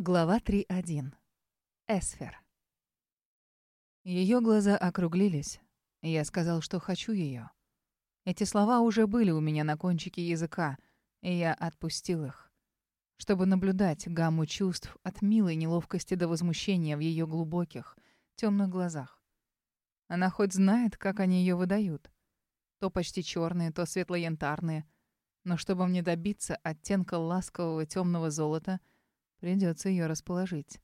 Глава 3.1. Эсфер. Ее глаза округлились. Я сказал, что хочу ее. Эти слова уже были у меня на кончике языка, и я отпустил их, чтобы наблюдать гамму чувств от милой неловкости до возмущения в ее глубоких, темных глазах. Она хоть знает, как они ее выдают. То почти черные, то светло-янтарные. Но чтобы мне добиться оттенка ласкового темного золота — Придется ее расположить.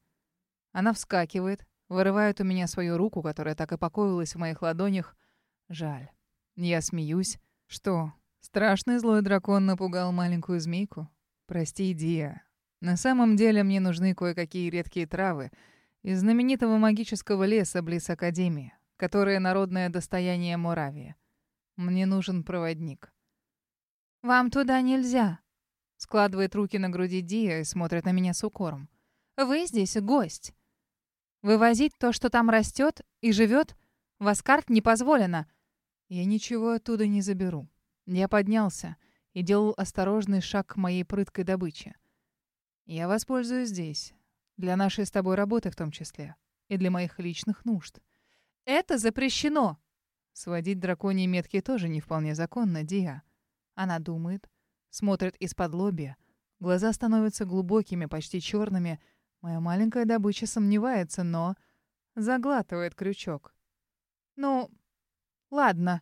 Она вскакивает, вырывает у меня свою руку, которая так и покоилась в моих ладонях. Жаль. Я смеюсь. Что, страшный злой дракон напугал маленькую змейку? Прости, Дия. На самом деле мне нужны кое-какие редкие травы из знаменитого магического леса близ Академии, которое народное достояние Моравии. Мне нужен проводник. «Вам туда нельзя», Складывает руки на груди Дия и смотрит на меня с укором. «Вы здесь гость. Вывозить то, что там растет и живет, в Аскарт не позволено». «Я ничего оттуда не заберу». Я поднялся и делал осторожный шаг к моей прыткой добыче. «Я воспользуюсь здесь. Для нашей с тобой работы в том числе. И для моих личных нужд». «Это запрещено!» Сводить драконьи метки тоже не вполне законно, Диа. Она думает, смотрит из-под лобья. Глаза становятся глубокими, почти черными. Моя маленькая добыча сомневается, но заглатывает крючок. «Ну, ладно».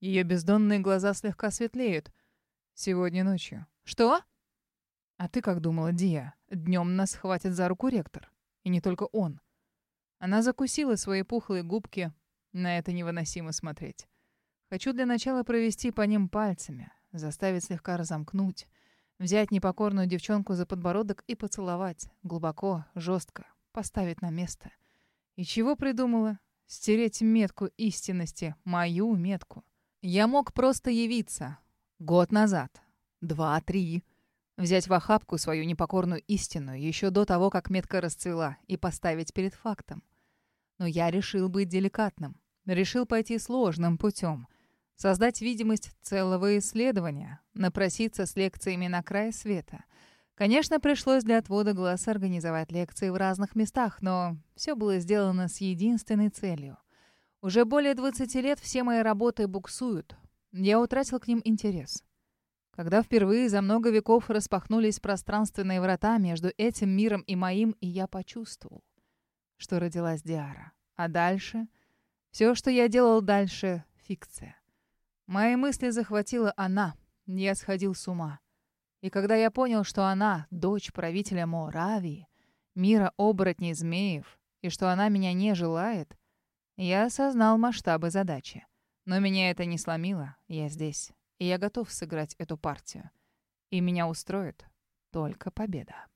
Ее бездонные глаза слегка светлеют. Сегодня ночью. «Что?» «А ты как думала, Дия? Днем нас хватит за руку ректор. И не только он». Она закусила свои пухлые губки. На это невыносимо смотреть. Хочу для начала провести по ним пальцами заставить слегка разомкнуть, взять непокорную девчонку за подбородок и поцеловать, глубоко, жестко, поставить на место. И чего придумала? Стереть метку истинности, мою метку. Я мог просто явиться. Год назад. Два, три. Взять в охапку свою непокорную истину еще до того, как метка расцвела, и поставить перед фактом. Но я решил быть деликатным. Решил пойти сложным путем — Создать видимость целого исследования, напроситься с лекциями на край света. Конечно, пришлось для отвода глаз организовать лекции в разных местах, но все было сделано с единственной целью. Уже более 20 лет все мои работы буксуют. Я утратил к ним интерес. Когда впервые за много веков распахнулись пространственные врата между этим миром и моим, и я почувствовал, что родилась Диара. А дальше? Все, что я делал дальше — фикция. Мои мысли захватила она. Я сходил с ума. И когда я понял, что она — дочь правителя Моравии, мира оборотней змеев, и что она меня не желает, я осознал масштабы задачи. Но меня это не сломило. Я здесь. И я готов сыграть эту партию. И меня устроит только победа.